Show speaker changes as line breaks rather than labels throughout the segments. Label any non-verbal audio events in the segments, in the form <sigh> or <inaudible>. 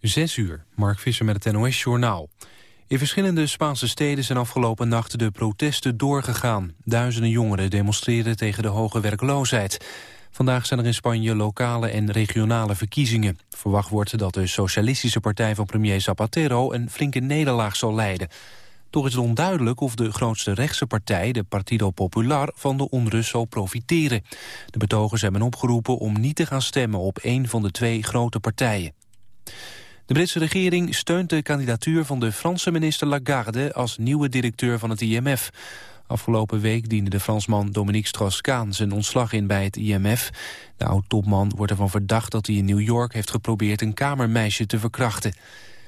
Zes uur, Mark Visser met het NOS-journaal. In verschillende Spaanse steden zijn afgelopen nacht de protesten doorgegaan. Duizenden jongeren demonstreren tegen de hoge werkloosheid. Vandaag zijn er in Spanje lokale en regionale verkiezingen. Verwacht wordt dat de socialistische partij van premier Zapatero... een flinke nederlaag zal leiden. Toch is het onduidelijk of de grootste rechtse partij, de Partido Popular, van de onrust zal profiteren. De betogers hebben opgeroepen om niet te gaan stemmen op een van de twee grote partijen. De Britse regering steunt de kandidatuur van de Franse minister Lagarde als nieuwe directeur van het IMF. Afgelopen week diende de Fransman Dominique Strauss-Kaan zijn ontslag in bij het IMF. De oud-topman wordt ervan verdacht dat hij in New York heeft geprobeerd een kamermeisje te verkrachten.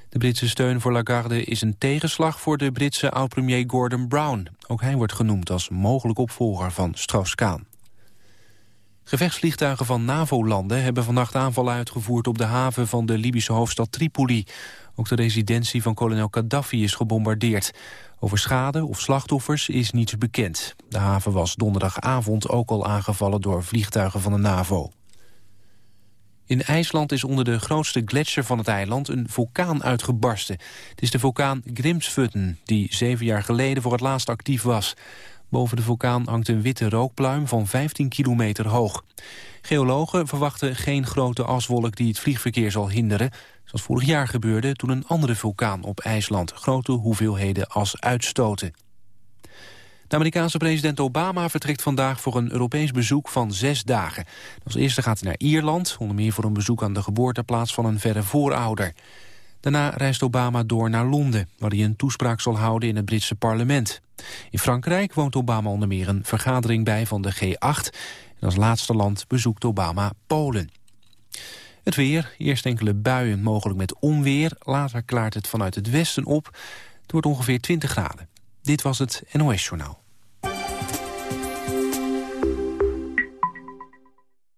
De Britse steun voor Lagarde is een tegenslag voor de Britse oud-premier Gordon Brown. Ook hij wordt genoemd als mogelijk opvolger van Strauss-Kaan. Gevechtsvliegtuigen van NAVO-landen hebben vannacht aanvallen uitgevoerd op de haven van de Libische hoofdstad Tripoli. Ook de residentie van kolonel Gaddafi is gebombardeerd. Over schade of slachtoffers is niets bekend. De haven was donderdagavond ook al aangevallen door vliegtuigen van de NAVO. In IJsland is onder de grootste gletsjer van het eiland een vulkaan uitgebarsten. Het is de vulkaan Grimsvötn, die zeven jaar geleden voor het laatst actief was. Boven de vulkaan hangt een witte rookpluim van 15 kilometer hoog. Geologen verwachten geen grote aswolk die het vliegverkeer zal hinderen... zoals vorig jaar gebeurde toen een andere vulkaan op IJsland... grote hoeveelheden as uitstoten. De Amerikaanse president Obama vertrekt vandaag voor een Europees bezoek van zes dagen. Als eerste gaat hij naar Ierland, onder meer voor een bezoek aan de geboorteplaats van een verre voorouder. Daarna reist Obama door naar Londen, waar hij een toespraak zal houden in het Britse parlement. In Frankrijk woont Obama onder meer een vergadering bij van de G8. En als laatste land bezoekt Obama Polen. Het weer, eerst enkele buien, mogelijk met onweer. Later klaart het vanuit het westen op. Het wordt ongeveer 20 graden. Dit was het NOS Journaal.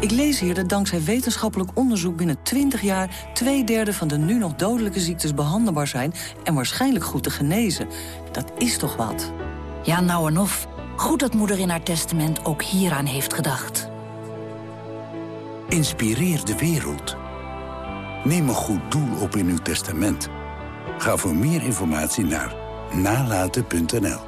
Ik lees hier dat dankzij wetenschappelijk onderzoek binnen 20 jaar... twee derde van de nu nog dodelijke ziektes behandelbaar zijn... en waarschijnlijk goed te genezen. Dat is toch wat?
Ja, nou en of. Goed dat moeder in haar testament ook hieraan heeft gedacht.
Inspireer de wereld. Neem een goed doel op in uw testament. Ga voor meer informatie naar nalaten.nl.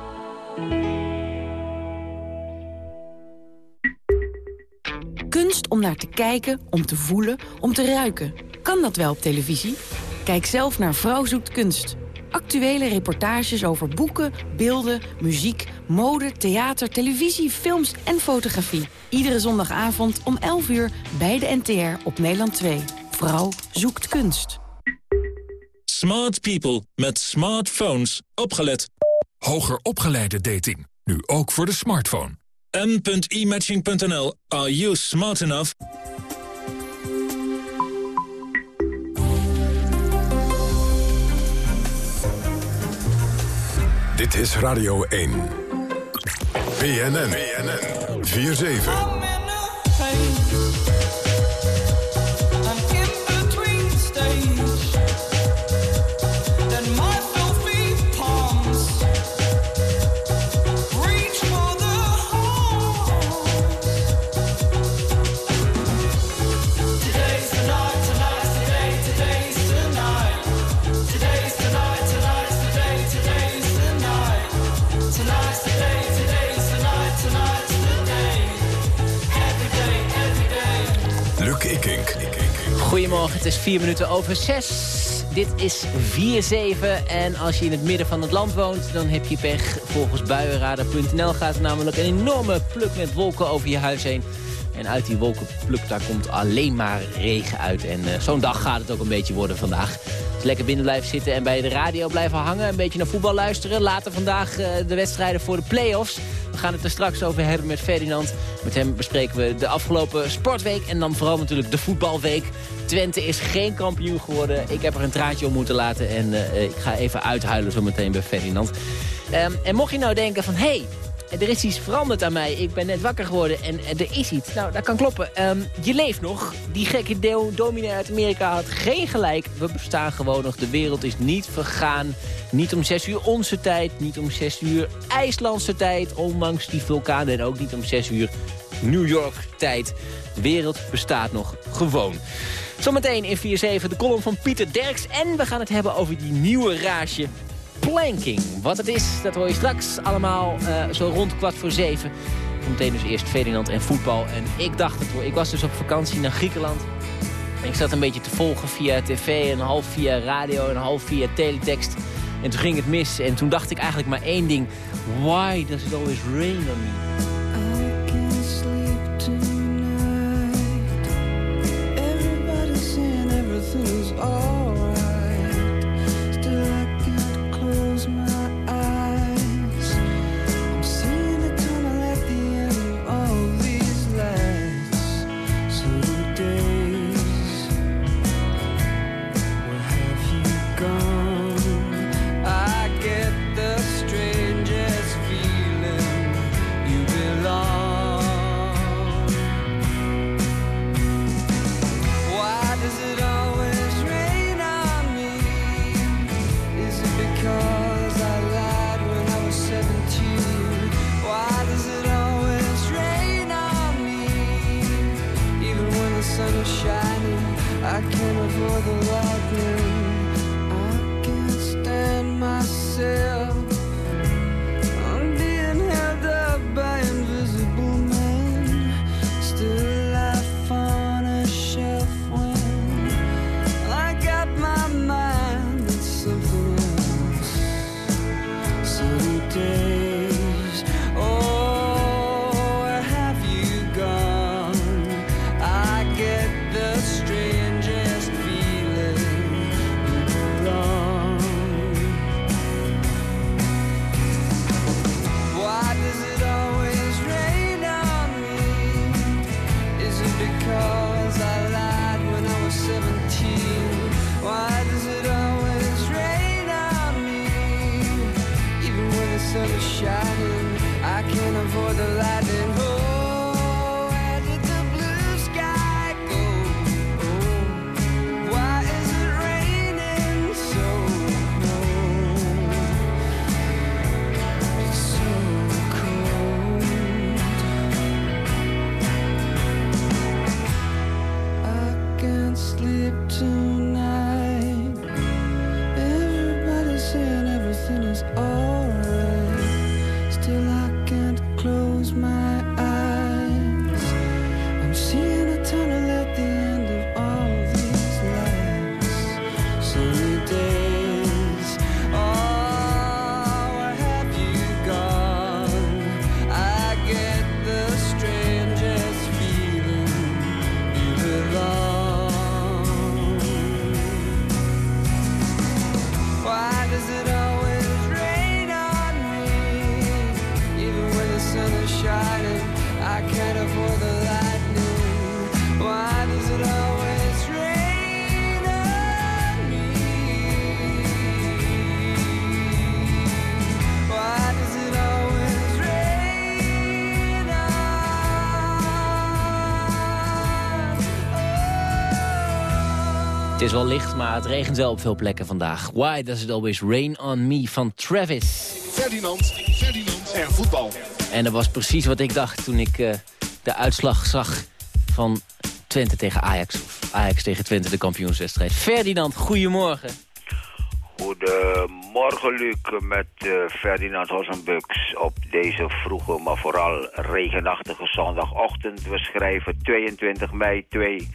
Kunst om naar te kijken, om te voelen, om te ruiken. Kan dat wel op televisie? Kijk zelf naar Vrouw zoekt kunst. Actuele reportages over boeken, beelden, muziek, mode, theater, televisie, films en fotografie. Iedere zondagavond om 11 uur bij de NTR op Nederland 2. Vrouw zoekt kunst.
Smart people met smartphones. Opgelet.
Hoger opgeleide dating. Nu ook voor de smartphone.
m.imatching.nl. Are you smart enough?
Dit is Radio 1. BNN. BNN. 4-7.
Het is vier minuten over zes. Dit is 4-7 en als je in het midden van het land woont, dan heb je pech. Volgens buienradar.nl gaat er namelijk een enorme pluk met wolken over je huis heen. En uit die wolkenpluk daar komt alleen maar regen uit. En eh, zo'n dag gaat het ook een beetje worden vandaag. Dus lekker binnen blijven zitten en bij de radio blijven hangen. Een beetje naar voetbal luisteren. Later vandaag eh, de wedstrijden voor de play-offs. We gaan het er straks over hebben met Ferdinand. Met hem bespreken we de afgelopen sportweek. En dan vooral natuurlijk de voetbalweek. Twente is geen kampioen geworden. Ik heb er een traantje om moeten laten. En eh, ik ga even uithuilen zo meteen bij Ferdinand. Ehm, en mocht je nou denken van... Hey,
er is iets veranderd aan mij. Ik ben net wakker geworden en er is iets. Nou, dat kan kloppen. Ehm, je leeft nog. Die gekke do dominee uit Amerika had geen gelijk. We bestaan gewoon nog. De wereld is niet vergaan. Niet om 6 uur onze tijd. Niet om 6 uur IJslandse tijd. Ondanks die vulkanen. En ook niet om 6 uur New York tijd. De wereld bestaat nog gewoon. Zometeen in 4-7 de column van Pieter Derks. En we gaan het hebben over die nieuwe raasje planking. Wat het is, dat hoor je straks allemaal uh, zo rond kwart voor zeven. Zometeen dus eerst Ferdinand en voetbal. En ik dacht het hoor, ik was dus op vakantie naar Griekenland. Ik zat een beetje te volgen via tv, een half via radio, een half via teletext. En toen ging het mis en toen dacht ik eigenlijk maar één ding. Why does it always rain on me? Het is wel licht, maar het regent wel op veel plekken vandaag. Why does it always rain on me van Travis.
Ferdinand, Ferdinand en voetbal.
En dat was precies wat ik dacht toen ik uh, de uitslag zag van Twente tegen Ajax. Of Ajax tegen Twente, de kampioenswedstrijd. Ferdinand, goedemorgen.
Goedemorgen Luc met uh, Ferdinand Hossenbux op deze vroege, maar vooral regenachtige zondagochtend. We schrijven 22 mei 2.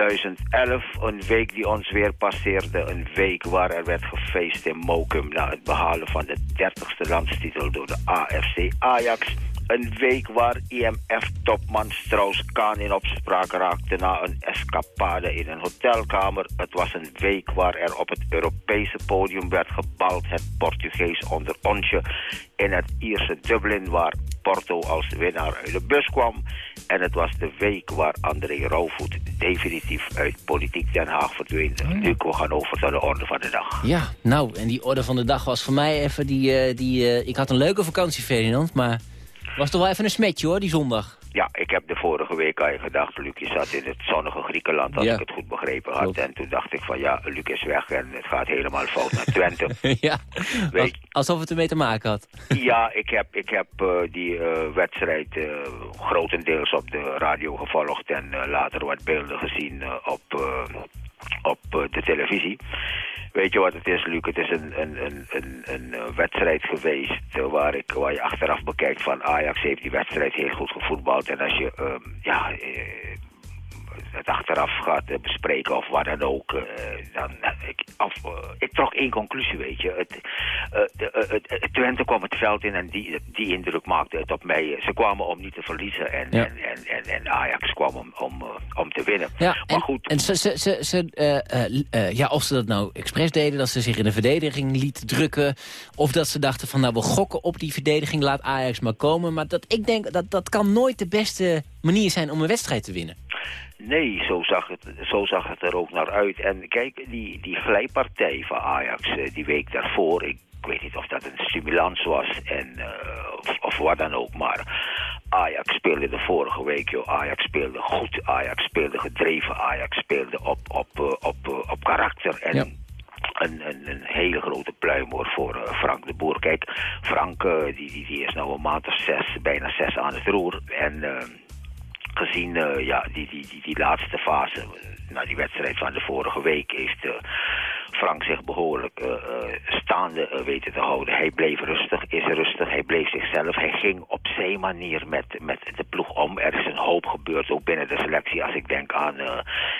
2011, een week die ons weer passeerde. Een week waar er werd gefeest in Mokum na het behalen van de 30ste landstitel door de AFC Ajax. Een week waar IMF-topman Strauss-Kaan in opspraak raakte na een escapade in een hotelkamer. Het was een week waar er op het Europese podium werd gebald. Het Portugees onder onsje in het Ierse Dublin waar Porto als winnaar uit de bus kwam. En het was de week waar André Rauwvoet definitief uit politiek Den Haag verdween. Nu we gaan over naar de orde van de dag.
Ja, nou, en die orde van de dag was voor mij even die... eh, die eh, ik had een leuke vakantie, Ferdinand, maar... was toch wel even een smetje, hoor, die zondag.
Ja, ik heb de vorige week aan je gedacht, Luc, je zat in het zonnige Griekenland, als
Ja.
ik het goed begrepen had.
Klopt.
En toen dacht ik van ja, Luc is weg en het gaat helemaal fout naar Twente. <laughs>
ja,
Weet-
alsof het ermee te maken had. <laughs>
Ja, ik heb, ik heb eh, die eh, wedstrijd eh, grotendeels op de radio gevolgd en later wat beelden gezien op, op eh, de televisie. Weet je wat het is, Luc? Het is een, een, een, een, eh, wedstrijd geweest eh, waar, ik, waar je achteraf bekijkt van Ajax heeft die wedstrijd heel goed gevoetbald. En als je ehm, ja, het achteraf gaat eh, bespreken of wat dan ook, eh, dan, eh, ik, ik trok één conclusie, weet je. Het, de, het, Twente kwam het veld in en die, die indruk maakte het op mij. Ze kwamen om niet te verliezen en,
Ja.
en, en, en, en Ajax kwam om, om, om te winnen.
Ja,
maar
en,
goed,
En ze, ze, ze, ze, ja, of ze dat nou expres deden, dat ze zich in de verdediging lieten drukken... of dat ze dachten van, nou, we gokken op die verdediging, laat Ajax maar komen. Maar dat, ik denk, dat, dat kan nooit de beste manier zijn om een wedstrijd te winnen.
Nee, zo zag, het, zo zag het er ook naar uit. En kijk, die, die glijpartij van Ajax eh, die week daarvoor... Ik, weet niet of dat een stimulans was en, eh, of, of wat dan ook, maar... Ajax speelde de vorige week, joh. Ajax speelde goed, Ajax speelde gedreven, Ajax speelde op, op, eh, op, op karakter. En
Ja.
een, een, een hele grote pluim hoor voor Frank de Boer. Kijk, Frank die, die, die is nou een maand of zes, bijna zes aan het roer. En gezien eh, ja, die, die, die, die laatste fase, na die wedstrijd van de vorige week, heeft eh, Frank zich behoorlijk eh, staande weten te houden. Hij bleef rustig, is rustig, hij bleef zichzelf. Hij ging op zijn manier met, met de ploeg om. Er is een hoop gebeurd, ook binnen de selectie, als ik denk aan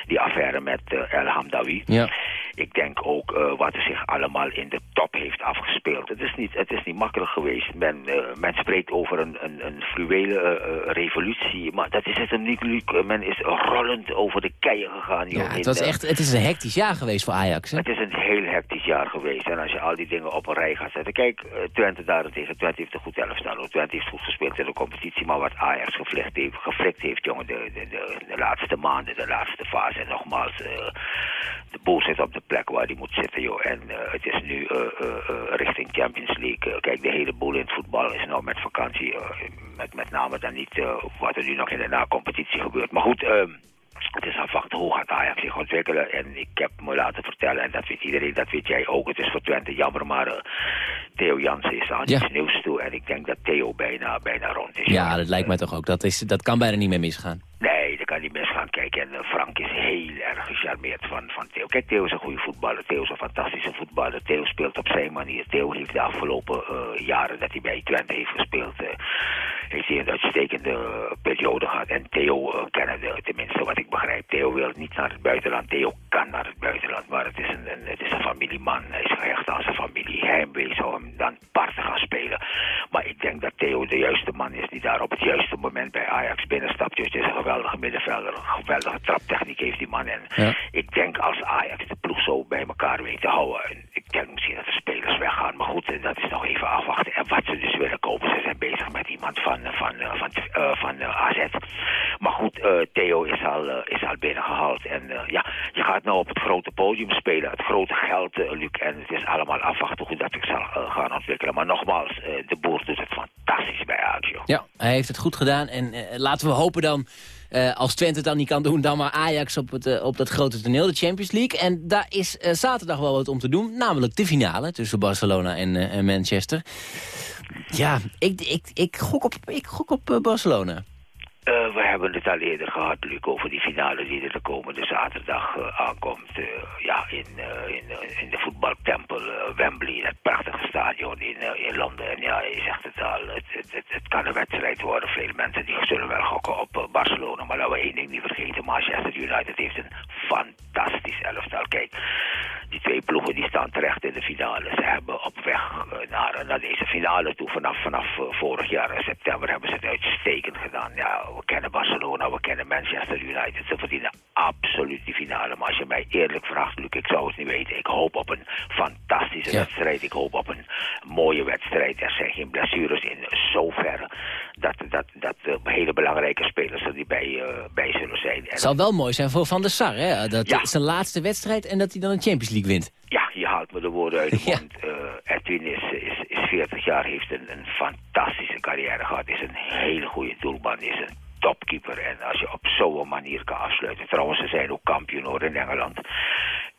die affaire met El Hamdawi.
Ja.
Ik denk ook eh, wat er zich allemaal in de top heeft afgespeeld. Het is niet, het is niet makkelijk geweest. Men, eh, men spreekt over een, een, een fluwele eh, revolutie, maar dat is het hem niet, Luc. Men is rollend over de keien gegaan. joh,
Ja, het, was echt, het is een hectisch jaar geweest voor Ajax. Hè?
het is een heel hectisch jaar geweest. En als je al die dingen op een rij gaat zetten. Kijk, Twente daarentegen. Twente heeft een goed elftal. Twente heeft goed gespeeld in de competitie. Maar wat Ajax geflikt heeft, geflikt heeft jongen, de, de, de, de laatste maanden, de laatste fase. En nogmaals, de boel zit op de plek waar die moet zitten, joh. En eh, het is nu eh, eh, richting Champions League. Kijk, de hele boel in het voetbal is nou met vakantie. met, met name dan niet wat er nu nog in de na-competitie gebeurt. Maar goed... ehm, het is afwachten hoe gaat Ajax zich ontwikkelen. En ik heb me laten vertellen, en dat weet iedereen, dat weet jij ook. Het is voor Twente jammer, maar Theo Jansen is aan
Ja.
iets nieuws toe. En ik denk dat Theo bijna, bijna rond is.
Ja, dat lijkt mij toch ook. Dat, is, dat kan bijna niet meer misgaan.
Nee, dat kan niet misgaan. Kijk, en eh, Frank is heel erg gecharmeerd van, van Theo. Kijk, Theo is een goede voetballer. Theo is een fantastische voetballer. Theo speelt op zijn manier. Theo heeft de afgelopen eh, jaren dat hij bij Twente heeft gespeeld... eh, heeft hij een uitstekende periode gehad. En Theo eh, kennen tenminste wat ik begrijp. Theo wil niet naar het buitenland. Theo kan naar het buitenland. Heeft het
goed gedaan. En eh, laten we hopen dan, eh, als Twente het dan niet kan doen... dan maar Ajax op, het, eh, op dat grote toneel, de Champions League. En daar is zaterdag wel wat om te doen. Namelijk de finale tussen Barcelona en, en Manchester. Ja, ik, ik, ik gok op, ik gok op Barcelona.
Hebben het al eerder gehad, Luc, over die finale die er de komende zaterdag eh, aankomt. eh, ja, in, eh, in, de voetbaltempel Wembley, dat prachtige stadion in, in Londen. En ja, je zegt het al, het, het, kan een wedstrijd worden. Veel mensen die zullen wel gokken op Barcelona. Maar laten we één ding niet vergeten, Manchester United heeft een fantastisch elftal. Kijk, die twee ploegen die staan terecht in de finale. Ze hebben op weg naar, naar deze finale toe vanaf, vanaf vorig jaar september hebben ze het uitstekend gedaan. Ja, we kennen Barcelona, we kennen Manchester United. Ze verdienen absoluut die finale. Maar als je mij eerlijk vraagt, Luc, ik zou het niet weten. Ik hoop op een fantastische
Ja.
wedstrijd. Ik hoop op een mooie wedstrijd. Er zijn geen blessures in zoverre dat, dat, dat uh, hele belangrijke spelers er die bij, bij zullen zijn.
Het zal wel mooi zijn voor Van der Sar, hè? Dat ja. zijn laatste wedstrijd en dat hij dan een Champions League wint.
Ja, je haalt me de woorden uit <laughs> de mond. Edwin is, is, is 40 jaar, heeft een, een fantastische carrière gehad. Is een hele goede doelman, is een topkeeper. En als je op zo'n manier kan afsluiten. Trouwens, ze zijn ook kampioen hoor in Engeland.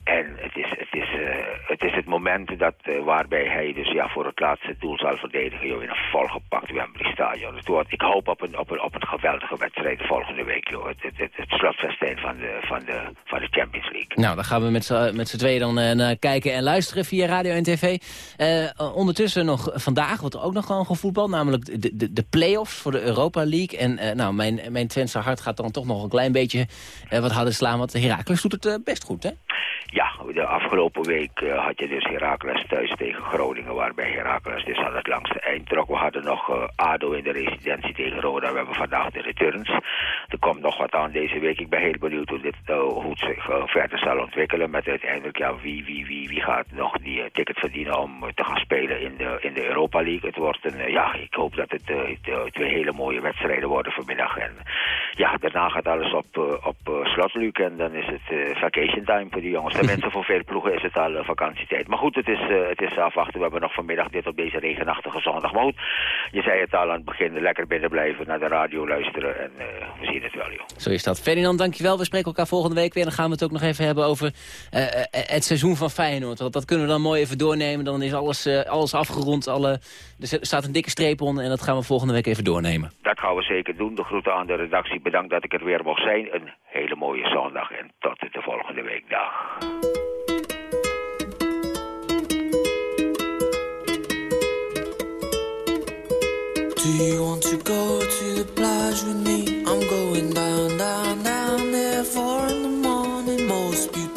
En het is het, is, uh, het, is het moment dat, uh, waarbij hij dus ja, voor het laatste doel zal verdedigen joh, in een volgepakt Wembley Stadion. Het wordt, ik hoop op een, op, een, op een geweldige wedstrijd volgende week. Joh. Het, het, het, het slotfestijn van de, van, de, van de Champions League.
Nou, dan gaan we met z'n tweeën dan uh, naar kijken en luisteren via radio en tv. ondertussen nog vandaag wordt er ook nog gewoon gevoetbal. Namelijk de, de, de play-offs voor de Europa League. En nou, mijn, mijn Twentse hart gaat dan toch nog een klein beetje wat harder slaan. Want Heracles doet het best goed, hè?
Ja, de afgelopen week uh, had je dus Heracles thuis tegen Groningen, waarbij Heracles dus aan het langste eind trok. We hadden nog uh, ADO in de residentie tegen Roda. We hebben vandaag de returns. Er komt nog wat aan deze week. Ik ben heel benieuwd hoe, dit, hoe het zich verder zal ontwikkelen. Met uiteindelijk, ja, wie, wie, wie, wie gaat nog die ticket verdienen om te gaan spelen in de, in de Europa League. Het wordt een, ja, ik hoop dat het twee hele mooie wedstrijden worden vanmiddag. En ja, daarna gaat alles op, op slot, Luc. En dan is het vacation time voor die jongens. Tenminste, voor veel ploegen is het al uh, vakantietijd. Maar goed, het is, uh, het is afwachten. We hebben nog vanmiddag dit op deze regenachtige zondag. Maar goed, je zei het al aan het begin. Lekker binnen blijven, naar de radio luisteren. En uh, we zien het wel, joh.
Zo is dat. Ferdinand, dankjewel. We spreken elkaar volgende week weer. Dan gaan we het ook nog even hebben over het seizoen van Feyenoord. Want dat kunnen we dan mooi even doornemen. Dan is alles, alles afgerond. Alle, er staat een dikke streep onder. En dat gaan we volgende week even doornemen.
Dat gaan we zeker doen. De groeten aan de redactie. Bedankt dat ik er weer mocht zijn. Een hele mooie zondag. En tot de volgende week. Dag.
Do you want to go to the plage with me? I'm going down, down, down there four in the morning. Most beautiful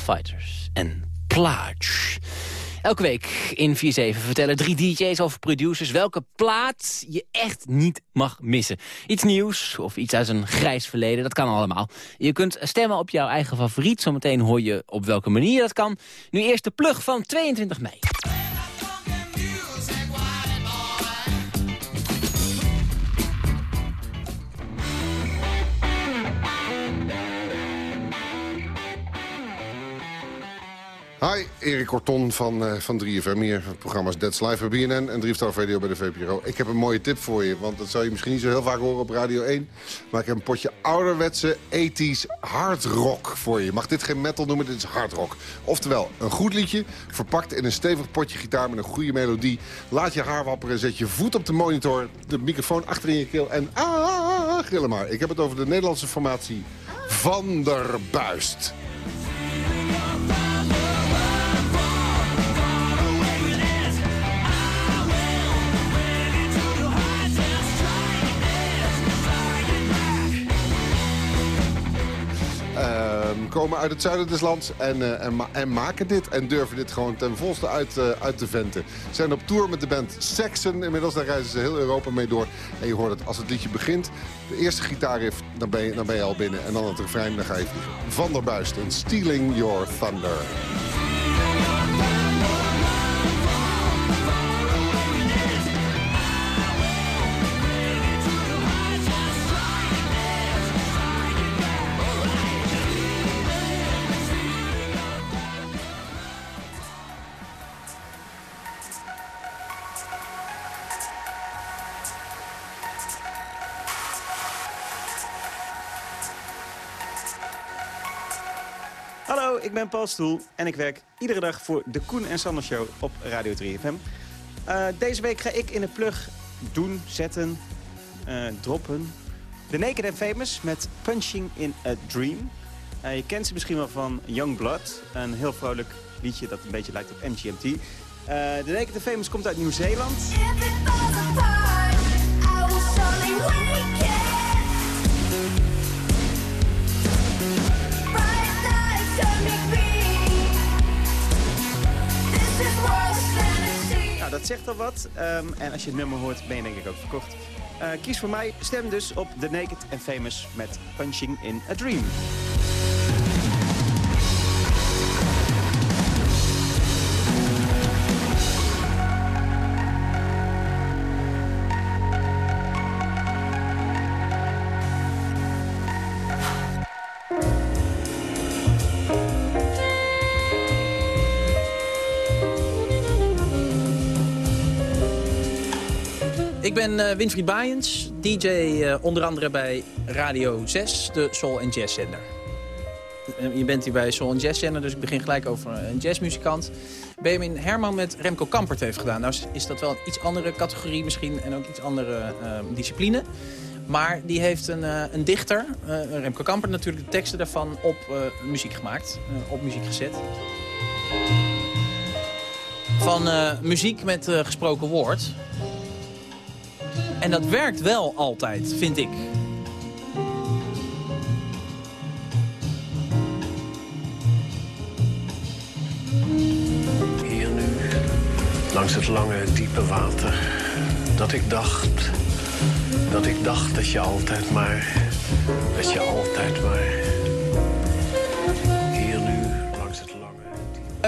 Fighters en Plage. Elke week in 4-7 vertellen drie DJ's over producers... welke plaat je echt niet mag missen. Iets nieuws of iets uit een grijs verleden, dat kan allemaal. Je kunt stemmen op jouw eigen favoriet. Zometeen hoor je op welke manier dat kan. Nu eerst de plug van 22 mei.
Hi, Erik Corton van, uh, van 3FM hier. Programma's Dead Live bij BNN en Drieftal Radio bij de VPRO. Ik heb een mooie tip voor je, want dat zou je misschien niet zo heel vaak horen op Radio 1. Maar ik heb een potje ouderwetse 80s hard rock voor je. Je mag dit geen metal noemen, dit is hard rock. Oftewel, een goed liedje, verpakt in een stevig potje gitaar met een goede melodie. Laat je haar wapperen, zet je voet op de monitor, de microfoon achter in je keel en ah gillen maar. Ik heb het over de Nederlandse formatie Van der Buist. Komen uit het zuiden des lands en, uh, en, en, maken dit. En durven dit gewoon ten volste uit, uh, uit te venten. Ze zijn op tour met de band Saxon. Inmiddels daar reizen ze heel Europa mee door. En je hoort het als het liedje begint. De eerste gitaarriff, dan ben je, dan ben je al binnen. En dan het refrein, dan ga je. Van der Buist Stealing Your Thunder.
Ik ben Paul Stoel en ik werk iedere dag voor de Koen en Sander Show op Radio 3FM. Uh, deze week ga ik in de plug doen, zetten, uh, droppen. The Naked and Famous met Punching in a Dream. Uh, je kent ze misschien wel van Young Blood, een heel vrolijk liedje dat een beetje lijkt op MGMT. The Naked and Famous komt uit Nieuw-Zeeland. Dat zegt al wat. Um, en als je het nummer hoort, ben je denk ik ook verkocht. Uh, kies voor mij. Stem dus op The Naked and Famous met Punching in a Dream.
Winfried Baaiens, DJ uh, onder andere bij Radio 6, de Soul en Jazz zender. Uh, je bent hier bij Soul en Jazz zender, dus ik begin gelijk over een jazzmuzikant. Benjamin Herman met Remco Kampert heeft gedaan. Nou is dat wel een iets andere categorie misschien en ook iets andere discipline. Maar die heeft een, een dichter, Remco Kampert natuurlijk, de teksten daarvan op muziek gemaakt, op muziek gezet. Van muziek met gesproken woord. En dat werkt wel altijd, vind ik.
Hier nu, langs het lange, diepe water. Dat ik dacht, dat ik dacht dat je altijd maar, dat je altijd maar...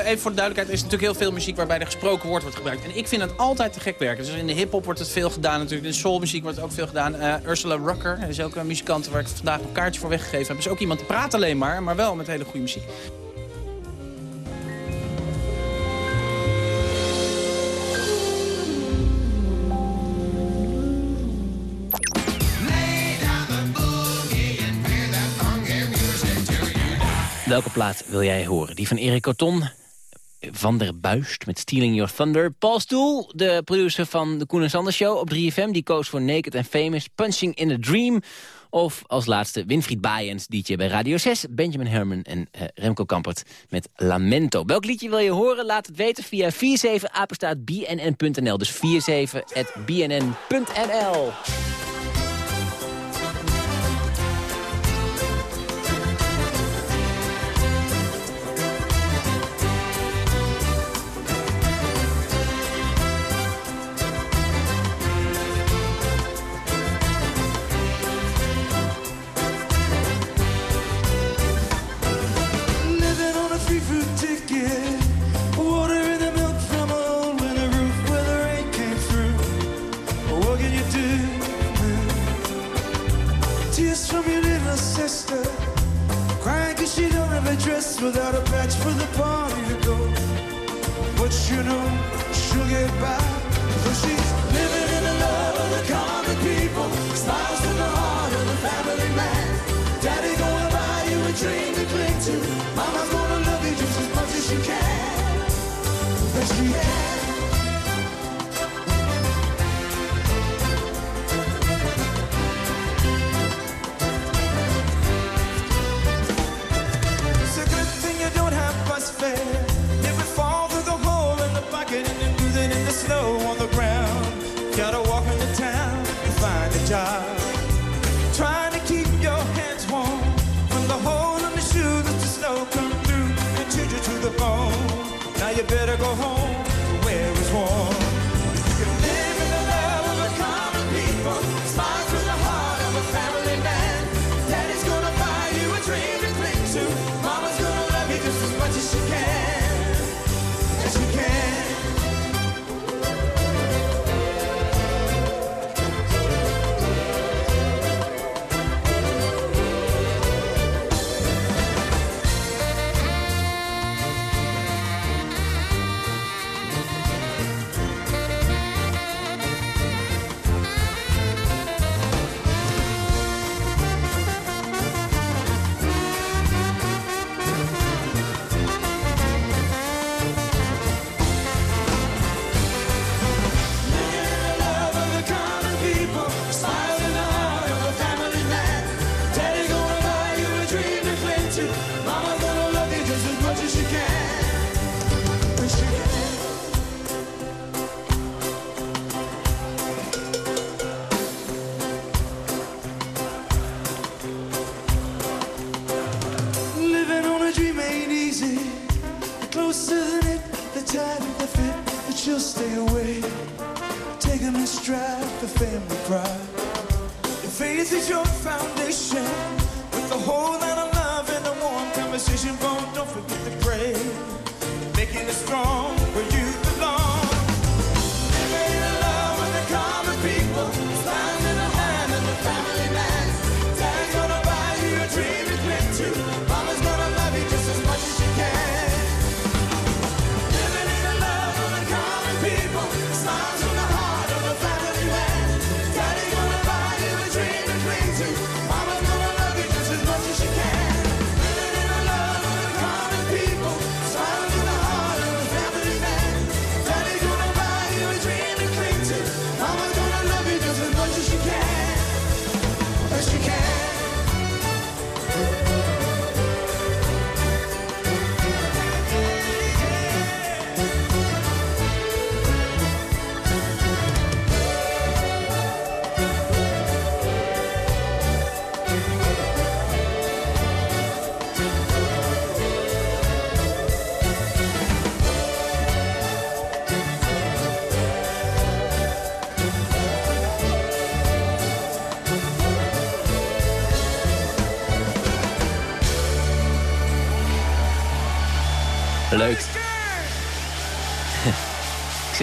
even voor de duidelijkheid, er is natuurlijk heel veel muziek waarbij er gesproken woord wordt gebruikt. En ik vind het altijd te gek werken. Dus in de hip-hop wordt het veel gedaan natuurlijk. In de soulmuziek wordt het ook veel gedaan. Uh, Ursula Rucker is ook een muzikant waar ik vandaag een kaartje voor weggegeven heb. Is ook iemand die praat alleen maar, maar wel met hele goede muziek.
Welke plaat wil jij horen? Die van Erik Corton, van der Buist met Stealing Your Thunder. Paul Stoel, de producer van de Koen en Sander Show op 3FM... die koos voor Naked and Famous, Punching in a Dream... of als laatste Winfried Baaiens, DJ bij Radio 6... Benjamin Herman en uh, Remco Kampert met Lamento. Welk liedje wil je horen? Laat het weten via 47apenstaatbnn.nl. Dus 47.bnn.nl.
sister. Crying cause she don't have a dress without a patch for the party to go. But you know, she'll get by. Go home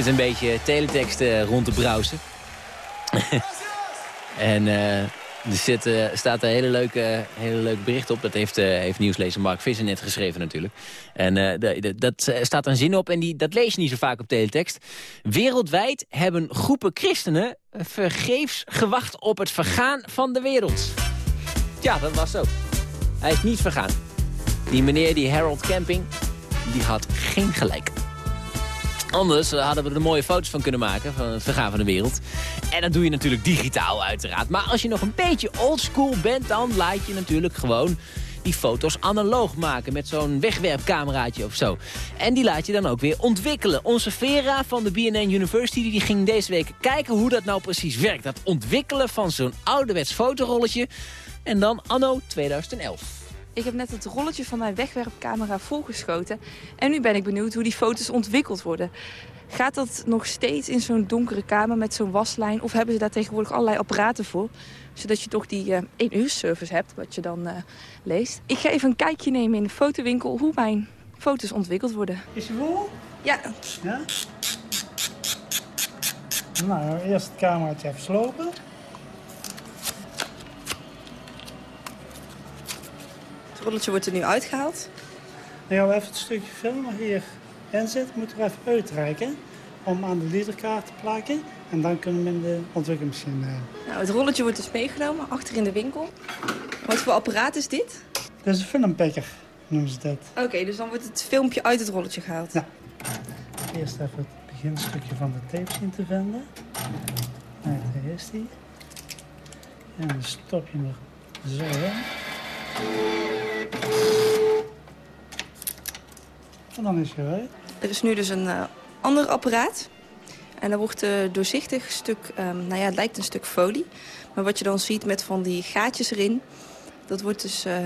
zit een beetje teletext eh, rond te browsen. <laughs> en eh, er zit, eh, staat een hele leuke, hele leuke bericht op. Dat heeft, heeft nieuwslezer Mark Visser net geschreven natuurlijk. En dat staat een zin op en die, dat lees je niet zo vaak op teletext. Wereldwijd hebben groepen christenen vergeefs gewacht op het vergaan van de wereld. Ja, dat was zo. Hij is niet vergaan. Die meneer, die Harold Camping, die had geen gelijk. Anders eh, hadden we er mooie foto's van kunnen maken van het vergaan van de wereld. En dat doe je natuurlijk digitaal uiteraard. Maar als je nog een beetje oldschool bent, dan laat je natuurlijk gewoon die foto's analoog maken met zo'n wegwerpcameraatje of zo. En die laat je dan ook weer ontwikkelen. Onze Vera van de BNN University die ging deze week kijken hoe dat nou precies werkt. Dat ontwikkelen van zo'n ouderwets fotorolletje. En dan anno 2011.
Ik heb net het rolletje van mijn wegwerpcamera volgeschoten. En nu ben ik benieuwd hoe die foto's ontwikkeld worden. Gaat dat nog steeds in zo'n donkere kamer met zo'n waslijn? Of hebben ze daar tegenwoordig allerlei apparaten voor? Zodat je toch die eh 1 uur service hebt, wat je dan eh, leest. Ik ga even een kijkje nemen in de fotowinkel hoe mijn foto's ontwikkeld worden.
Is je vol?
Ja.
Ja? Nou, eerst het cameraatje even slopen.
Rolletje wordt er nu uitgehaald.
Dan gaan we even het stukje film hier in zit, moeten we even uitreiken. Om aan de liederkaart te plakken. En dan kunnen we in de ontwikkelmachine. eh.
Nou, het rolletje wordt dus meegenomen, achter in de winkel. Wat voor apparaat is dit?
Dit is een filmpikker, noemen ze dit.
Oké, dus dan wordt het filmpje uit het rolletje gehaald.
Ja. Eerst even het beginstukje van de tape zien te vinden. Nou, daar is die. En dan stop je hem er zo in. En dan is hij eruit.
Er is nu dus een eh, ander apparaat. En daar wordt een doorzichtig stuk, ehm, nou ja, het lijkt een stuk folie. Maar wat je dan ziet met van die gaatjes erin, dat wordt dus eh,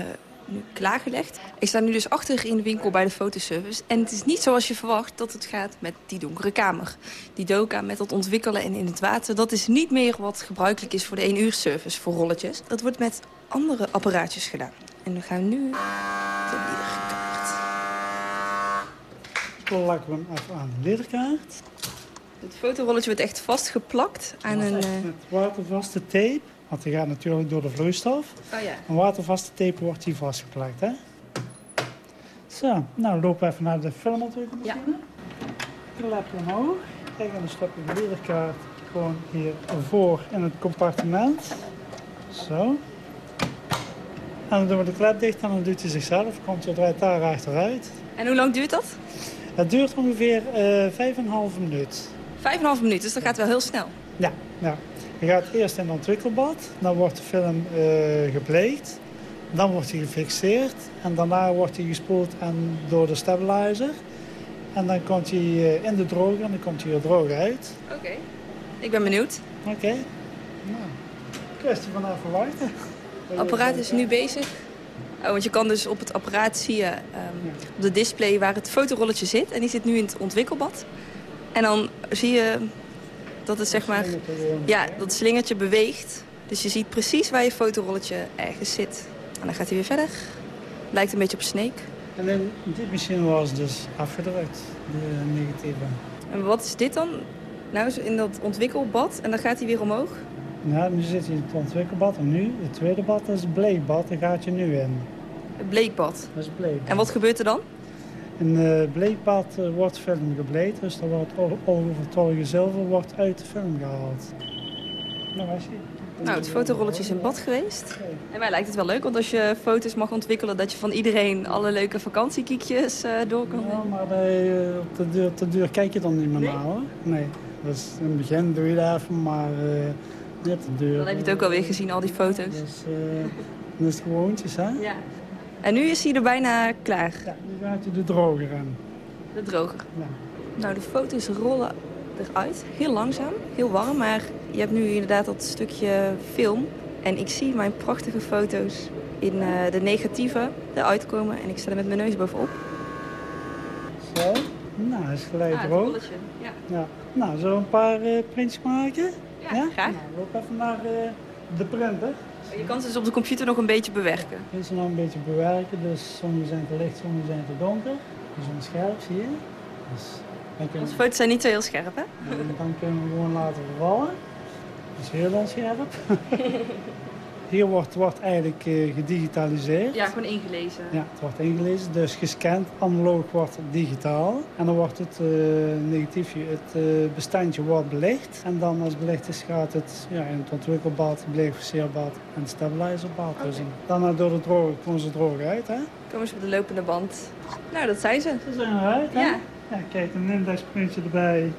nu klaargelegd. Ik sta nu dus achter in de winkel bij de fotoservice. En het is niet zoals je verwacht dat het gaat met die donkere kamer. Die doka met dat ontwikkelen en in het water, dat is niet meer wat gebruikelijk is voor de 1 uur service voor rolletjes. Dat wordt met andere apparaatjes gedaan. En dan gaan we nu de liederkaart.
Plakken we hem even aan de liederkaart.
Het fotorolletje wordt echt vastgeplakt aan een... eh,
Met watervaste tape. Want die gaat natuurlijk door de vloeistof.
Oh ja.
Een watervaste tape wordt hier vastgeplakt, hè? Zo, nou lopen we even naar de filmontwikkelmachine. Klepje omhoog. Kijk, en dan stop je de liederkaart gewoon hier voor in het compartiment. Zo. En dan doen we de klep dicht en dan doet hij zichzelf. Komt hij eruit daar achteruit.
En hoe lang duurt dat?
Het duurt ongeveer eh vijf en halve minuut.
Vijf en half minuut, dus dat gaat wel heel snel.
Ja, ja. Je gaat eerst in het ontwikkelbad, dan wordt de film eh gebleekt, dan wordt hij gefixeerd en daarna wordt hij gespoeld en door de stabilizer. En dan komt hij eh, in de droger en dan komt hij er droog uit.
Oké. Ik ben benieuwd.
Oké. Nou, kwestie van even wachten.
Het apparaat is nu bezig. Oh, want je kan dus op het apparaat zie je ehm, op de display waar het fotorolletje zit. En die zit nu in het ontwikkelbad. En dan zie je dat het zeg maar, ja, dat slingertje beweegt. Dus je ziet precies waar je fotorolletje ergens zit. En dan gaat hij weer verder. Lijkt een beetje op Snake.
En die machine was dus afgedrukt, de negatieve.
En wat is dit dan? Nou, in dat ontwikkelbad. En dan gaat hij weer omhoog.
Nou, nu zit hij in het ontwikkelbad en nu, het tweede bad is het bleekbad, daar gaat je nu in.
Het bleekbad.
Dat is bleek.
En wat gebeurt er dan?
In het bleekbad eh, wordt film gebleed, dus dan wordt het overtollige zilver wordt uit de film gehaald. Nou, was hij.
Nou, het fotorolletje is in bad geweest. En mij lijkt het wel leuk, want als je foto's mag ontwikkelen... dat je van iedereen alle leuke vakantiekiekjes eh, door kan
Ja, maar de, op, de op de deur kijk je dan niet meer naar, hoor. Nee. Dus in het begin doe je dat even, maar uh, niet op de deur.
Dan heb je het ook alweer gezien, al die foto's.
Dus uh, dan is gewoontjes, hè?
Ja. En nu is hij er bijna klaar.
Ja, nu gaat hij de droger aan.
De droger.
Ja.
Nou, de foto's rollen eruit. Heel langzaam, heel warm, maar je hebt nu inderdaad dat stukje film. En ik zie mijn prachtige foto's in uh, de negatieve eruit komen. En ik sta er met mijn neus bovenop.
Zo, nou, is gelijk
ah,
droog.
Ja.
ja. Nou, zullen we een paar uh, printjes maken?
Ja, ja? graag.
Nou, loop even naar uh, de printer.
Je kan ze dus op de computer nog een beetje bewerken.
Je kan ze nog een beetje bewerken, dus sommige zijn te licht, sommige zijn te donker. Dus scherp, zie je. Dus
kunnen... Onze foto's zijn niet zo heel scherp, hè?
Dan kunnen we gewoon laten vervallen. Dus heel onscherp. <laughs> Hier wordt, wordt eigenlijk uh, gedigitaliseerd.
Ja, gewoon ingelezen.
Ja, het wordt ingelezen, dus gescand. Analoog wordt digitaal. En dan wordt het uh, negatiefje, het uh, bestandje wordt belicht. En dan als belicht is gaat het ja, in het ontwikkelbad, bleekverseerbad en het stabilizerbad. Okay. Dus dan door de droger komen ze droog uit. Hè?
Komen ze op de lopende band. Nou, dat zijn ze.
Ze zijn eruit, hè?
Ja.
Ja, kijk, een indexpuntje erbij.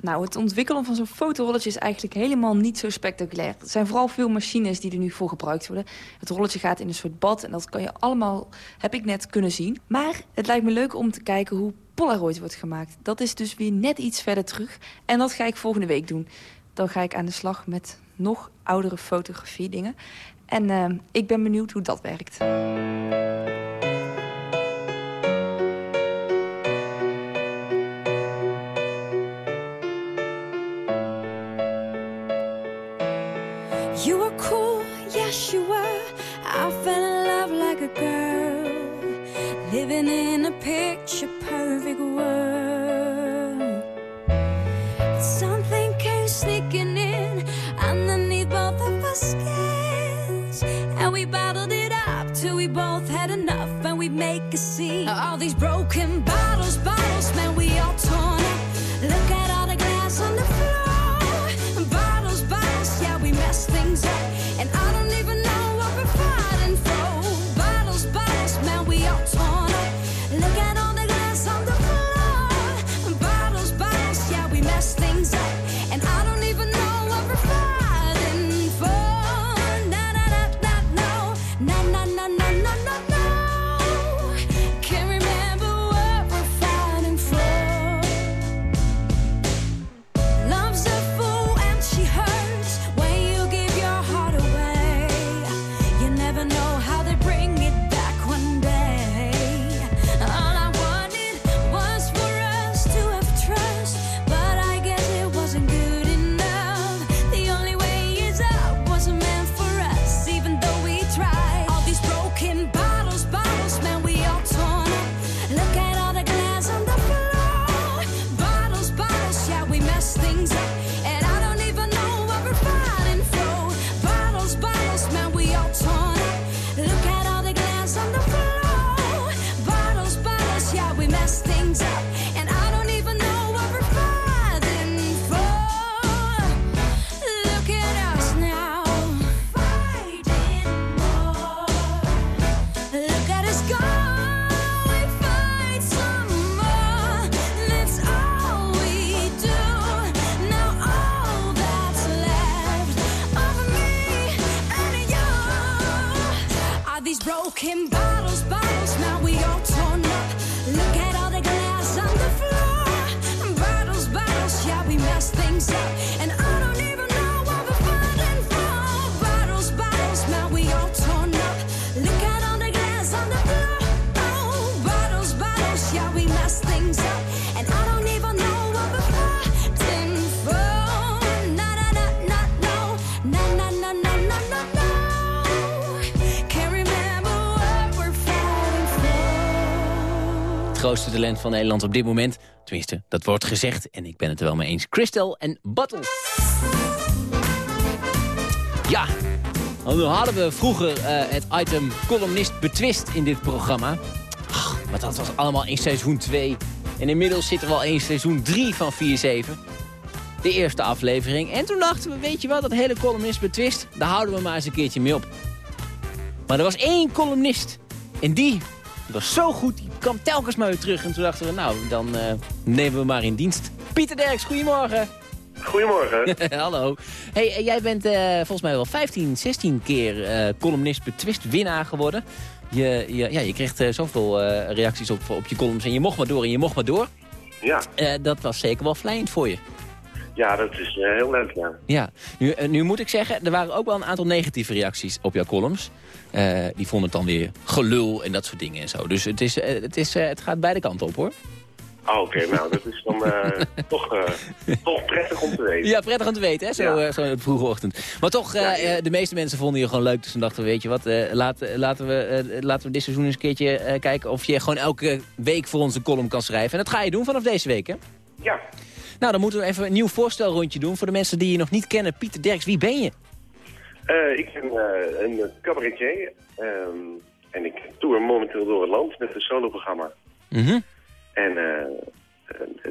Nou, het ontwikkelen van zo'n fotorolletje is eigenlijk helemaal niet zo spectaculair. Er zijn vooral veel machines die er nu voor gebruikt worden. Het rolletje gaat in een soort bad en dat kan je allemaal, heb ik net kunnen zien. Maar het lijkt me leuk om te kijken hoe Polaroid wordt gemaakt. Dat is dus weer net iets verder terug. En dat ga ik volgende week doen. Dan ga ik aan de slag met nog oudere fotografie dingen. En uh, ik ben benieuwd hoe dat werkt.
Were. I fell in love like a girl, living in a picture perfect world. But something came sneaking in underneath both of our skins, and we bottled it up till we both had enough.
And we make a scene. All these broken broken
body. Grootste talent van Nederland op dit moment. Tenminste, dat wordt gezegd en ik ben het er wel mee eens. Crystal en Bottle. Ja, dan hadden we vroeger eh, het item columnist betwist in dit programma. Maar dat was allemaal in seizoen 2. En inmiddels zitten we al in seizoen 3 van 4-7. De eerste aflevering. En toen dachten we, weet je wat, dat hele columnist betwist... daar houden we maar eens een keertje mee op. Maar er was één columnist. En die, die was zo goed, die kwam telkens maar weer terug. En toen dachten we, nou, dan eh, nemen we maar in dienst. Pieter Derks, goedemorgen.
Goedemorgen. <laughs>
Hallo. Hey, eh, jij bent eh, volgens mij wel 15, 16 keer columnist betwist winnaar geworden. Je, je, ja, je kreeg eh, zoveel reacties op, op je columns en je mocht maar door en je mocht maar door.
Ja,
dat was zeker wel vlijend voor je.
Ja dat is eh, heel leuk, ja.
Ja, nu, eh, nu moet ik zeggen, er waren ook wel een aantal negatieve reacties op jouw columns. Eh, die vonden het dan weer gelul en dat soort dingen en zo. Dus het, is, het, is, het gaat beide kanten op hoor.
Oh, Oké, <laughs> nou, dat is dan toch, toch prettig om te weten.
Ja, prettig om te weten, hè? Zo,
Ja.
zo in de vroege ochtend. Maar toch, de meeste mensen vonden je gewoon leuk. Dus dan dachten we, weet je wat, laat, eh, laten, we, laten we dit seizoen eens een keertje kijken... of je gewoon elke week voor onze column kan schrijven. En dat ga je doen vanaf deze week, hè?
Ja.
Nou, dan moeten we even een nieuw voorstelrondje doen. Voor de mensen die je nog niet kennen. Pieter Derks, wie ben je?
Eh, ik ben eh, een cabaretier ehm, en ik tour momenteel door het land met een soloprogramma.
Mhm.
En eh,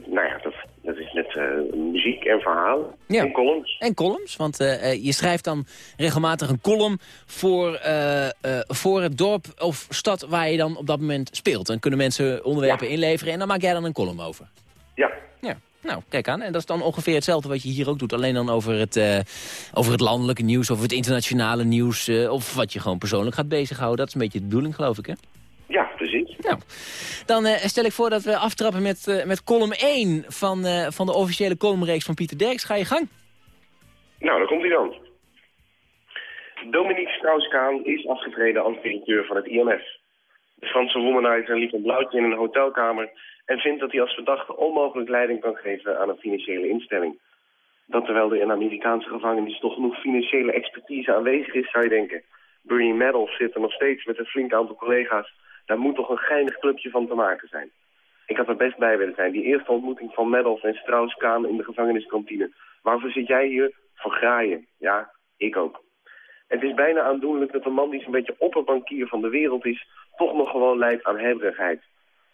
nou ja, dat, dat is met eh, muziek en verhalen
Ja.
en columns.
En columns, want je schrijft dan regelmatig een column voor, voor het dorp of stad waar je dan op dat moment speelt. Dan kunnen mensen onderwerpen inleveren en dan maak jij dan een column over.
Ja.
Ja, nou, kijk aan. En dat is dan ongeveer hetzelfde wat je hier ook doet. Alleen dan over het, eh, over het landelijke nieuws, over het internationale nieuws... eh, of wat je gewoon persoonlijk gaat bezighouden. Dat is een beetje de bedoeling, geloof ik, hè?
Ja, precies.
Nou, dan eh, stel ik voor dat we aftrappen met, met column 1 van, van de officiële columnreeks van Pieter Derks. Ga je gang.
Nou, daar komt hij dan. Dominique Strauss-Kaan is afgetreden als directeur van het IMF. De Franse womanizer liep een blauwtje in een hotelkamer en vindt dat hij als verdachte onmogelijk leiding kan geven aan een financiële instelling. Dat terwijl er in Amerikaanse gevangenis toch genoeg financiële expertise aanwezig is, zou je denken. Bernie Madoff zit er nog steeds met een flink aantal collega's. Daar moet toch een geinig clubje van te maken zijn. Ik had er best bij willen zijn. Die eerste ontmoeting van Madoff en Strauss-Kaan in de gevangeniskantine. Waarvoor zit jij hier? Voor graaien. Ja, ik ook. Het is bijna aandoenlijk dat een man die zo'n beetje opperbankier van de wereld is... toch nog gewoon leidt aan hebberigheid.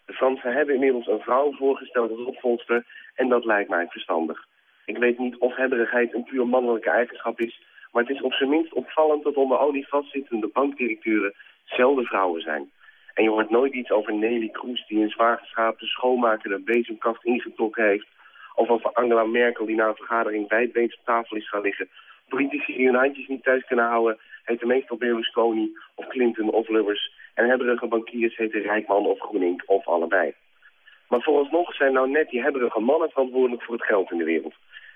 De Fransen hebben inmiddels een vrouw voorgesteld als opvolgster... en dat lijkt mij verstandig. Ik weet niet of hebberigheid een puur mannelijke eigenschap is... maar het is op zijn minst opvallend dat onder al die vastzittende bankdirecteuren... zelden vrouwen zijn. En je hoort nooit iets over Nelly Kroes... die een zwaar geschaapte schoonmaker de bezemkast ingetrokken heeft... of over Angela Merkel die na een vergadering wijdbeens op tafel is gaan liggen... Politici die hun handjes niet thuis kunnen houden, heten meestal Berlusconi of Clinton of Lubbers. En hebberige bankiers heten Rijkman of Groening of allebei. Maar vooralsnog zijn nou net die hebberige mannen verantwoordelijk voor het geld in de wereld.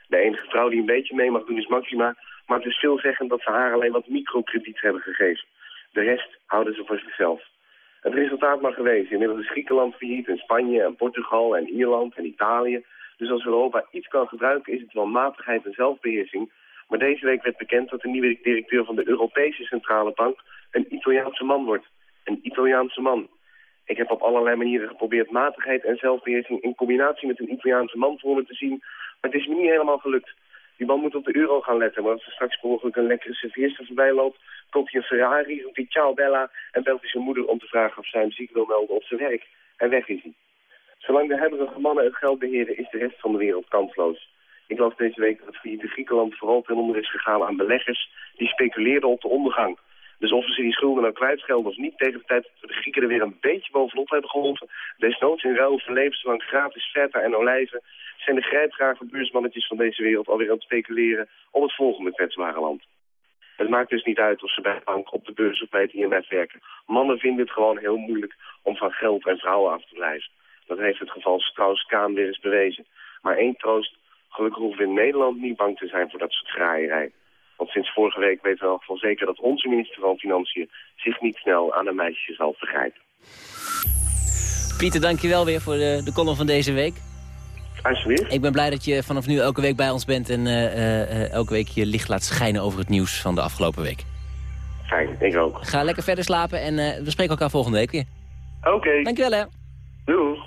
De enige vrouw die een beetje mee mag doen is Maxima, maar het is veelzeggend dat ze haar alleen wat microkrediet hebben gegeven. De rest houden ze voor zichzelf. Het resultaat mag geweest. Inmiddels is Griekenland failliet en Spanje en Portugal en Ierland en Italië. Dus als Europa iets kan gebruiken is het wel matigheid en zelfbeheersing. Maar deze week werd bekend dat de nieuwe directeur van de Europese Centrale Bank een Italiaanse man wordt. Een Italiaanse man. Ik heb op allerlei manieren geprobeerd matigheid en zelfbeheersing in combinatie met een Italiaanse man voor me te zien. Maar het is me niet helemaal gelukt. Die man moet op de euro gaan letten, maar als er straks mogelijk een lekkere serveerster voorbij loopt, koopt hij een Ferrari, roept hij ciao Bella en belt hij zijn moeder om te vragen of zij hem ziek wil melden op zijn werk. En weg is hij. Zolang de hebberige mannen het geld beheren, is de rest van de wereld kansloos. Ik las deze week dat het Griekenland vooral ten onder is gegaan aan beleggers die speculeerden op de ondergang. Dus of ze die schulden nou kwijtschelden of niet, tegen de tijd dat we de Grieken er weer een beetje bovenop hebben geholpen, desnoods in ruil voor levenslang gratis feta en olijven, zijn de grijpgrage beursmannetjes van deze wereld alweer aan het speculeren op het volgende kwetsbare land. Het maakt dus niet uit of ze bij de bank, op de beurs of bij het IMF werken. Mannen vinden het gewoon heel moeilijk om van geld en vrouwen af te blijven. Dat heeft het geval Strauss-Kaan weer eens bewezen. Maar één troost, Gelukkig hoeven we in Nederland niet bang te zijn voor dat soort graaierij. Want sinds vorige week weten we elk geval zeker dat onze minister van Financiën zich niet snel aan de meisjes zal vergrijpen.
Pieter, dankjewel weer voor de, de column van deze week.
Alsjeblieft.
Ik ben blij dat je vanaf nu elke week bij ons bent en eh, eh, eh, elke week je licht laat schijnen over het nieuws van de afgelopen week.
Fijn, ik ook.
Ga lekker verder slapen en eh, we spreken elkaar volgende week weer.
Oké.
Dankjewel hè.
Doeg.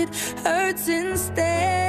It hurts instead.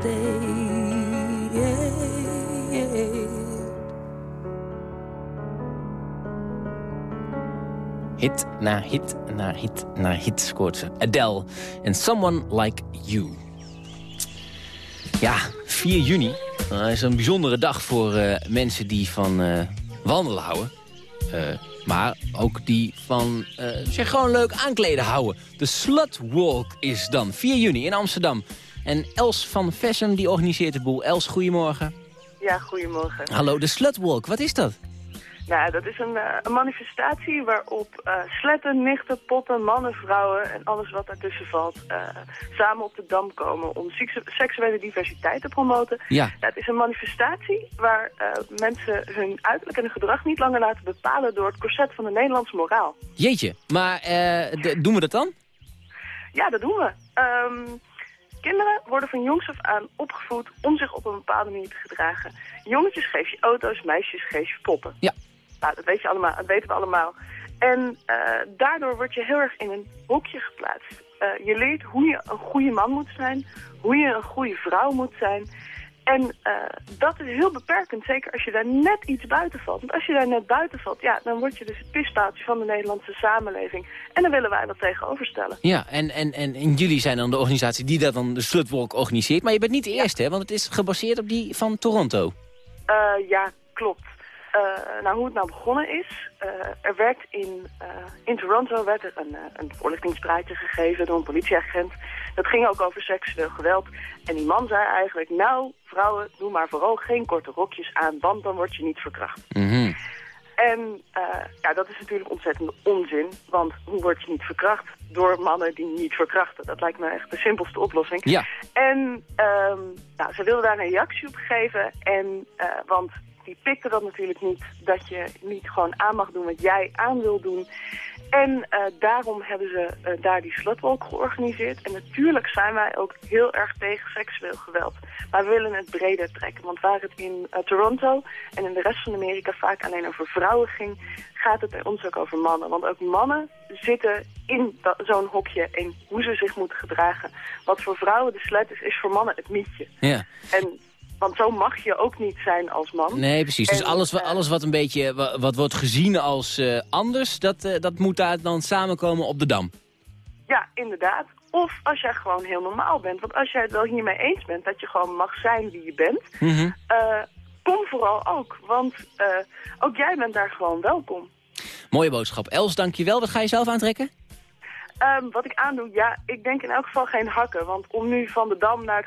Hit na hit na hit na hit scoort ze. Adele en Someone Like You. Ja, 4 juni Dat is een bijzondere dag voor eh, mensen die van eh, wandelen houden. Eh, maar ook die van zich gewoon leuk aankleden houden. De Slutwalk is dan 4 juni in Amsterdam. En Els van Vessen die organiseert de boel. Els, goedemorgen.
Ja, goedemorgen.
Hallo, de Slutwalk, wat is dat?
Nou, dat is een, eh, een manifestatie waarop eh, sletten, nichten, poppen, mannen, vrouwen en alles wat daartussen valt eh, samen op de Dam komen om seksu- seksuele diversiteit te promoten.
Ja.
Nou, het is een manifestatie waar mensen hun uiterlijk en hun gedrag niet langer laten bepalen door het corset van de Nederlandse moraal.
Jeetje, maar doen we dat dan?
Ja, dat doen we. Ehm, kinderen worden van jongs af aan opgevoed om zich op een bepaalde manier te gedragen. Jongetjes geef je auto's, meisjes geef je poppen.
Ja.
Nou, dat, weet je allemaal, dat weten we allemaal. En eh, daardoor word je heel erg in een hokje geplaatst. Eh, je leert hoe je een goede man moet zijn, hoe je een goede vrouw moet zijn. En eh, dat is heel beperkend, zeker als je daar net iets buiten valt. Want als je daar net buiten valt, ja, dan word je dus het pispaaltje van de Nederlandse samenleving. En dan willen wij wat tegenover stellen.
Ja, en, en, en, en jullie zijn dan de organisatie die dat dan de Slutwalk organiseert. Maar je bent niet de eerste, hè? Want het is gebaseerd op die van Toronto.
Eh, ja, klopt. Eh, nou, hoe het nou begonnen is, eh, er werd in, eh, in Toronto werd er een, een voorlichtingspraatje gegeven door een politieagent. Dat ging ook over seksueel geweld. En die man zei eigenlijk, nou, vrouwen, doe maar vooral geen korte rokjes aan, want dan word je niet verkracht.
Mhm.
En ja, dat is natuurlijk ontzettende onzin, want hoe word je niet verkracht? Door mannen die niet verkrachten. Dat lijkt me echt de simpelste oplossing.
Ja.
En um, nou, ze wilden daar een reactie op geven, en, want die pikte dat natuurlijk niet, dat je niet gewoon aan mag doen wat jij aan wil doen. En uh, daarom hebben ze uh, daar die slutwalk georganiseerd. En natuurlijk zijn wij ook heel erg tegen seksueel geweld. Maar we willen het breder trekken. Want waar het in uh, Toronto en in de rest van Amerika vaak alleen over vrouwen ging... gaat het bij ons ook over mannen. Want ook mannen zitten in zo'n hokje en hoe ze zich moeten gedragen. Wat voor vrouwen de slet is, is voor mannen het mietje.
Ja.
En want zo mag je ook niet zijn als man.
Nee, precies.
En,
dus alles, uh, alles wat een beetje wat, wordt gezien als uh, anders, dat, uh, dat moet daar dan samenkomen op de Dam.
Ja, inderdaad. Of als jij gewoon heel normaal bent. Want als jij het wel hiermee eens bent dat je gewoon mag zijn wie je bent...
Mhm.
Mm -hmm. kom vooral ook. Want ook jij bent daar gewoon welkom.
Mooie boodschap. Els, dankjewel. Wat ga je zelf aantrekken?
Um, wat ik aandoe, ja, ik denk in elk geval geen hakken. Want om nu van de Dam naar het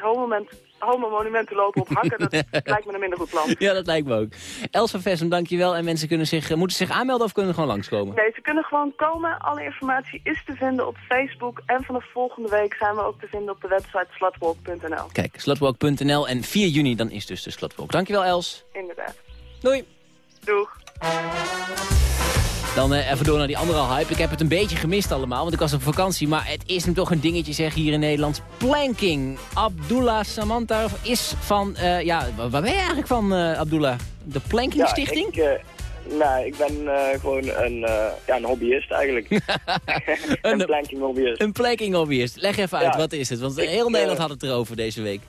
homo-monument te lopen op hakken, dat <laughs> lijkt me een minder goed plan.
Ja, dat lijkt me ook. Els van Versum, dankjewel. En mensen kunnen zich, moeten zich aanmelden of kunnen gewoon langskomen?
Nee, ze kunnen gewoon komen. Alle informatie is te vinden op Facebook. En vanaf volgende week zijn we ook te vinden op de website slutwalk.nl.
Kijk, slutwalk.nl en 4 juni dan is dus de Slutwalk. Dankjewel, Els.
Inderdaad.
Doei.
Doeg.
Dan uh, even door naar die andere hype. Ik heb het een beetje gemist allemaal, want ik was op vakantie. Maar het is nu toch een dingetje zeg hier in Nederland. Planking. Abdullah Samanta is van... Uh, ja, waar ben je eigenlijk van, uh, Abdullah? De Planking
ja,
Stichting?
Ik,
Nee, ik ben eh, gewoon een, eh, ja, een hobbyist eigenlijk. <laughs> <laughs> een planking hobbyist.
Een planking hobbyist. Leg even uit,
Ja.
wat is het? Want
Ik,
heel Nederland
eh,
had het erover deze week.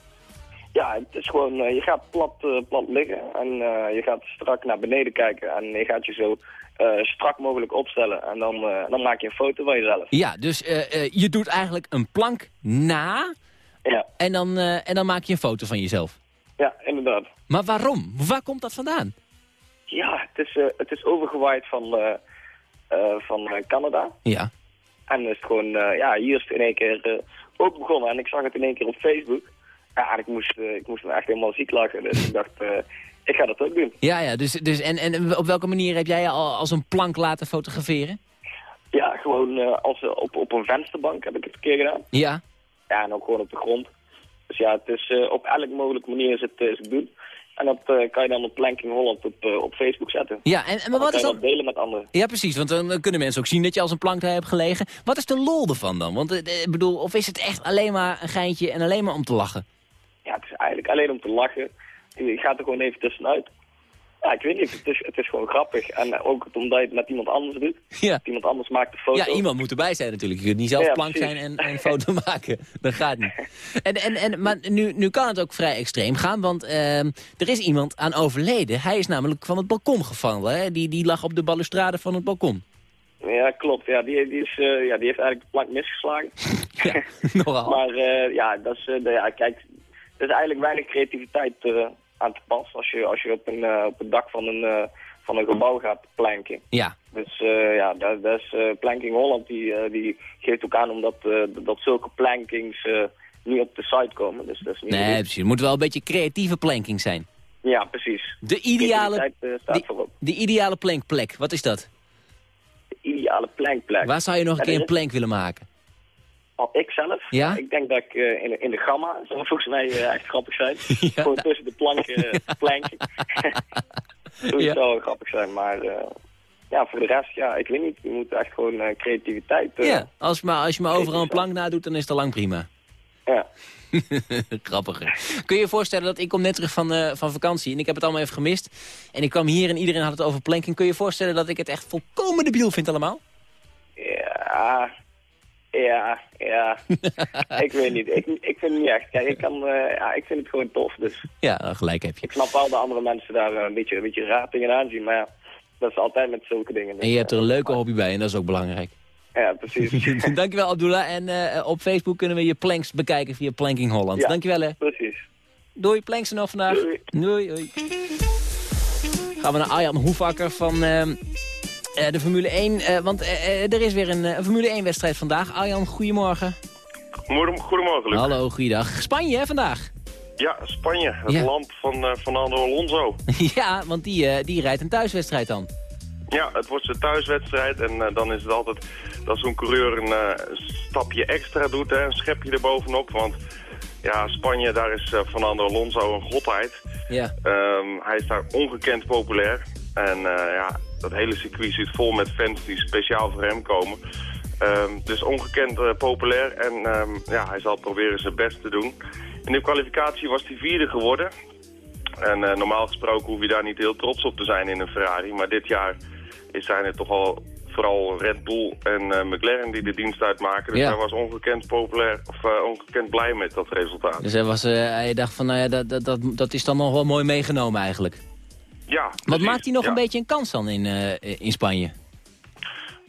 Ja, het is gewoon, eh, je gaat plat, eh, plat liggen en eh, je gaat strak naar beneden kijken en je gaat je zo eh, strak mogelijk opstellen. En dan, eh, dan maak je een foto van jezelf.
Ja, dus eh, je doet eigenlijk een plank na
Ja,
en dan, en dan maak je een foto van jezelf.
ja inderdaad.
Maar waarom? Waar komt dat vandaan?
Ja, het is, het is overgewaaid van, van Canada.
Ja.
En is het gewoon, ja, hier is het in één keer ook begonnen. En ik zag het in één keer op Facebook. Ja, en ik moest, ik moest me echt helemaal ziek lachen. Dus ik dacht, ik ga dat ook doen.
Ja, ja. Dus, dus, en, en op welke manier heb jij je al als een plank laten fotograferen?
Ja, gewoon eh, als, op, op een vensterbank heb ik het een keer gedaan.
Ja.
Ja, en ook gewoon op de grond. Dus ja, het is, eh, op elke mogelijke manier is het, eh, is het doen. En dat kan je dan op Planking Holland op, op Facebook zetten.
Ja, en, en maar wat
kan
is dan...
dat delen met anderen.
Ja, precies, want dan kunnen mensen ook zien dat je als een plank daar hebt gelegen. Wat is de lol ervan dan? Want ik bedoel, of is het echt alleen maar een geintje en alleen maar om te lachen?
Ja, het is eigenlijk alleen om te lachen. Je gaat er gewoon even tussenuit. Ja, ik weet niet, het is, het is gewoon grappig. En ook omdat je het met iemand anders doet.
Ja.
Iemand anders maakt de foto.
Ja, iemand moet erbij zijn natuurlijk. Je kunt niet zelf
Ja,
plank
precies.
zijn en en een foto <laughs> maken. Dat gaat niet. En, en, en, maar nu, nu kan het ook vrij extreem gaan, want ehm, er is iemand aan overleden. Hij is namelijk van het balkon gevallen. Hè? Die, die lag op de balustrade van het balkon.
Ja, klopt. Ja, die, die, is, eh, ja, die heeft eigenlijk de plank misgeslagen. <laughs>
Nogal. <laughs>
Maar eh, ja, dat is, eh, de- ja, kijk, er is eigenlijk weinig creativiteit aan te pas als je, als je op, een, eh, op het dak van een, eh, van een gebouw gaat planken.
Ja.
Dus eh, ja, dat, dat is Planking Holland, die, die geeft ook aan omdat dat zulke plankings niet op de site komen. Dus dat is niet
Nee,
goed.
precies. Het moet wel een beetje creatieve planking zijn.
Ja, precies.
De ideale,
voorop.
de ideale plankplek, wat is dat?
De ideale plankplek.
Waar zou je nog een keer
er
een plank willen maken?
Oh, ik zelf?
Ja?
Ik denk dat ik eh, in, de- in de gamma, dat zou volgens mij eh, echt <laughs> grappig zijn. Gewoon tussen de planken, uh, planken. dat
Ja.
zou <laughs> wel grappig zijn, maar eh, ja, voor de rest, ja, ik weet niet. Je moet echt gewoon eh, creativiteit... eh,
Ja, als, maar, als je maar overal een plank nadoet, dan is het al lang prima.
Ja. <laughs>
Grappiger. Kun je je voorstellen dat ik kom net terug van, eh, van vakantie en ik heb het allemaal even gemist. En ik kwam hier en iedereen had het over planking. Kun je je voorstellen dat ik het echt volkomen debiel vind allemaal?
Ja, ja, ja. <laughs> ik weet niet. Ik, ik vind het niet echt. Kijk, ik, kan, eh, ja, ik vind het gewoon tof. Dus
Ja, gelijk heb je.
ik snap wel dat andere mensen daar eh, een beetje, een beetje raar tegenaan zien. Maar ja, dat is altijd met zulke dingen. Dus,
En je hebt er een leuke hobby bij en dat is ook belangrijk.
Ja, precies. <laughs>
Dankjewel Abdullah. En eh, op Facebook kunnen we je planks bekijken via Planking Holland.
Ja,
Dankjewel hè.
Precies.
Doei, planks nog vandaag. Doei. Doei, Gaan we naar Arjan Hoefakker van ehm, eh, de Formule 1. eh, want eh, er is weer een, Formule 1 wedstrijd vandaag. Arjan, goedemorgen.
Goedemorgen, goedemorgen Luc.
Hallo, goeiedag. Spanje hè, vandaag.
Ja, Spanje, het
Ja.
land van Fernando Alonso. <laughs>
ja, want die, die rijdt een thuiswedstrijd dan.
Ja, het wordt zijn thuiswedstrijd en dan is het altijd dat zo'n coureur een stapje extra doet, hè, een schepje erbovenop. Want ja, Spanje, daar is Fernando Alonso een godheid.
Ja.
Ehm, hij is daar ongekend populair. En ja, dat hele circuit zit vol met fans die speciaal voor hem komen. Ehm, dus ongekend eh, populair en ehm, ja, hij zal proberen zijn best te doen. In de kwalificatie was hij vierde geworden. En eh, normaal gesproken hoef je daar niet heel trots op te zijn in een Ferrari. Maar dit jaar is zijn het toch al vooral Red Bull en eh, McLaren die de dienst uitmaken. Dus
Ja.
hij was ongekend populair, of ongekend blij met dat resultaat.
Dus hij, was, hij dacht van, nou ja, dat, dat, dat, dat is dan nog wel mooi meegenomen eigenlijk.
Ja,
Wat maakt hij nog
Ja.
een beetje een kans dan in, eh, in Spanje?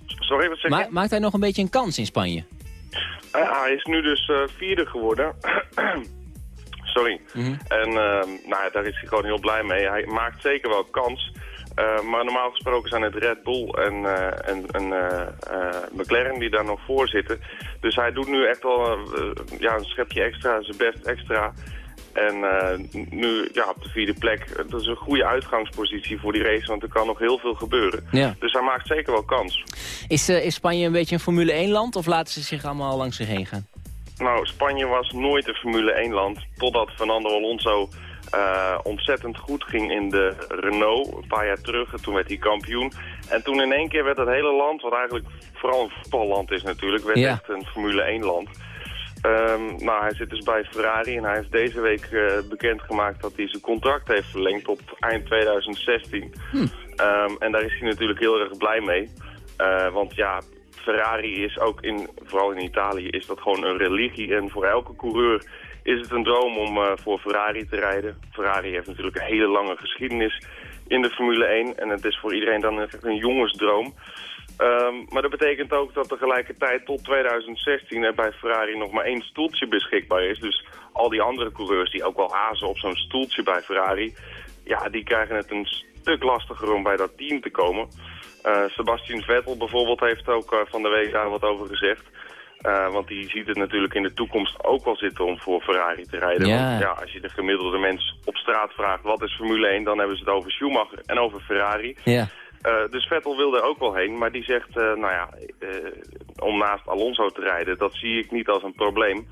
Sorry, wat zeg je?
Ma maakt hij nog een beetje een kans in Spanje?
Eh, hij is nu dus eh, vierde geworden. <clears throat> Sorry.
Mhm.
En ehm, nou, daar is hij gewoon heel blij mee. Hij maakt zeker wel kans. Maar normaal gesproken zijn het Red Bull en, en, en McLaren die daar nog voor zitten. Dus hij doet nu echt wel ja, een schepje extra, zijn best extra. En eh, nu ja, op de vierde plek, dat is een goede uitgangspositie voor die race, want er kan nog heel veel gebeuren.
Ja.
Dus hij maakt zeker wel kans.
Is, eh, is Spanje een beetje een Formule 1 land of laten ze zich allemaal langs zich heen gaan?
Nou, Spanje was nooit een Formule 1 land, totdat Fernando Alonso eh, ontzettend goed ging in de Renault, een paar jaar terug. En toen werd hij kampioen. En toen in één keer werd het hele land, wat eigenlijk vooral een voetballand is natuurlijk, werd
Ja.
echt een Formule 1 land. Nou, hij zit dus bij Ferrari en hij heeft deze week eh, bekendgemaakt dat hij zijn contract heeft verlengd tot eind 2016. Ehm, en daar is hij natuurlijk heel erg blij mee. Eh, want ja, Ferrari is ook in, vooral in Italië, is dat gewoon een religie. En voor elke coureur is het een droom om eh, voor Ferrari te rijden. Ferrari heeft natuurlijk een hele lange geschiedenis in de Formule 1. En het is voor iedereen dan echt een jongensdroom. Ehm, maar dat betekent ook dat tegelijkertijd tot 2016 er bij Ferrari nog maar één stoeltje beschikbaar is. Dus al die andere coureurs die ook wel hazen op zo'n stoeltje bij Ferrari... ja, die krijgen het een stuk lastiger om bij dat team te komen. Uh, Sebastian Vettel bijvoorbeeld heeft ook uh, van de week daar wat over gezegd. Uh, want die ziet het natuurlijk in de toekomst ook wel zitten om voor Ferrari te rijden.
Ja.
Want ja, als je de gemiddelde mens op straat vraagt wat is Formule 1, dan hebben ze het over Schumacher en over Ferrari.
Ja.
Uh, dus Vettel wil er ook wel heen, maar die zegt, uh, nou ja, uh, om naast Alonso te rijden, dat zie ik niet als een probleem.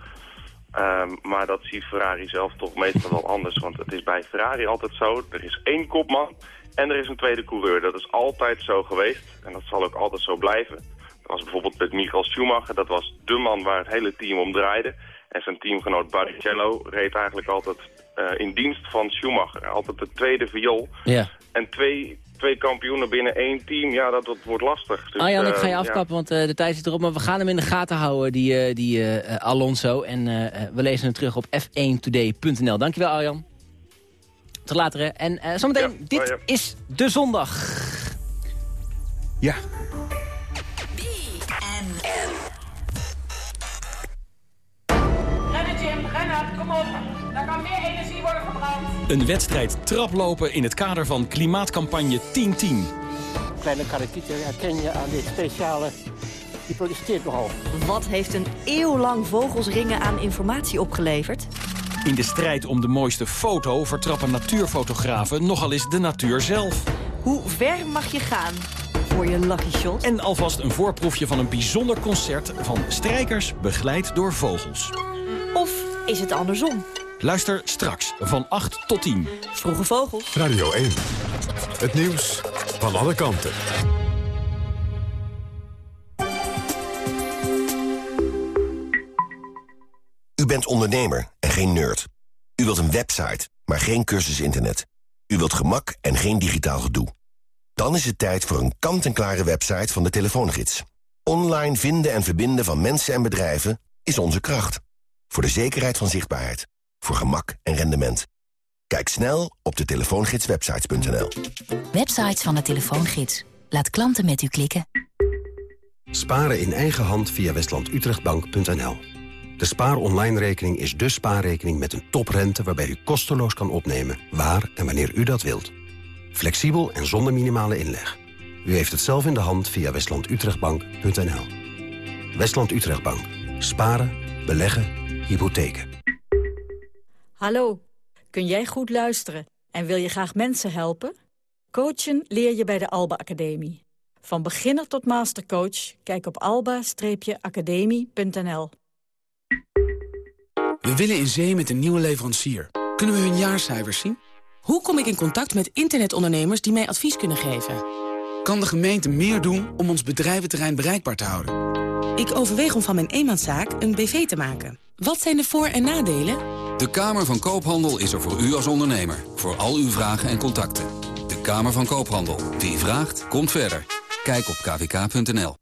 Um, maar dat ziet Ferrari zelf toch meestal wel anders, want het is bij Ferrari altijd zo, er is één kopman en er is een tweede coureur. Dat is altijd zo geweest en dat zal ook altijd zo blijven. Dat was bijvoorbeeld met Michael Schumacher, dat was de man waar het hele team om draaide. En zijn teamgenoot Barrichello reed eigenlijk altijd in dienst van Schumacher, altijd de tweede viool.
Ja.
En twee twee kampioenen binnen één team, ja, dat, dat wordt lastig.
Dus, Arjan, ik ga je
uh,
afkappen,
ja.
want uh, de tijd zit erop. Maar we gaan hem in de gaten houden, die, uh, die Alonso. En we lezen hem terug op f1today.nl. Dankjewel, Arjan. Tot later, hè. En zometeen, ja, dit ja. is de zondag.
Ja.
Jim, kom op. Daar kan meer energie worden verbrand.
Een wedstrijd traplopen in het kader van klimaatcampagne 1010.
Kleine karretieter herken je aan dit speciale... Die protesteert nogal.
Wat heeft een eeuw lang vogelsringen aan informatie opgeleverd?
In de strijd om de mooiste foto vertrappen natuurfotografen nogal eens de natuur zelf.
Hoe ver mag je gaan voor je lucky shot?
En alvast een voorproefje van een bijzonder concert van strijkers begeleid door vogels.
Of is het andersom?
Luister straks van 8 tot 10.
Vroege Vogels.
Radio 1. Het nieuws van alle kanten.
U bent ondernemer en geen nerd. U wilt een website, maar geen cursus internet. U wilt gemak en geen digitaal gedoe. Dan is het tijd voor een kant-en-klare website van de Telefoongids. Online vinden en verbinden van mensen en bedrijven is onze kracht. Voor de zekerheid van zichtbaarheid. Voor gemak en rendement. Kijk snel op de telefoongidswebsites.nl.
Websites van de Telefoongids. Laat klanten met u klikken.
Sparen in eigen hand via westlandutrechtbank.nl. De Spaar Online rekening is de spaarrekening met een toprente... waarbij u kosteloos kan opnemen waar en wanneer u dat wilt. Flexibel en zonder minimale inleg. U heeft het zelf in de hand via westlandutrechtbank.nl. Westland Utrechtbank. Sparen, beleggen, hypotheken.
Hallo, kun jij goed luisteren en wil je graag mensen helpen? Coachen leer je bij de Alba Academie. Van beginner tot mastercoach, kijk op alba-academie.nl.
We willen in zee met een nieuwe leverancier. Kunnen we hun jaarcijfers zien?
Hoe kom ik in contact met internetondernemers die mij advies kunnen geven?
Kan de gemeente meer doen om ons bedrijventerrein bereikbaar te houden?
Ik overweeg om van mijn eenmanszaak een BV te maken. Wat zijn de voor- en nadelen?
De Kamer van Koophandel is er voor u als ondernemer. Voor al uw vragen en contacten. De Kamer van Koophandel. Wie vraagt, komt verder. Kijk op kvk.nl.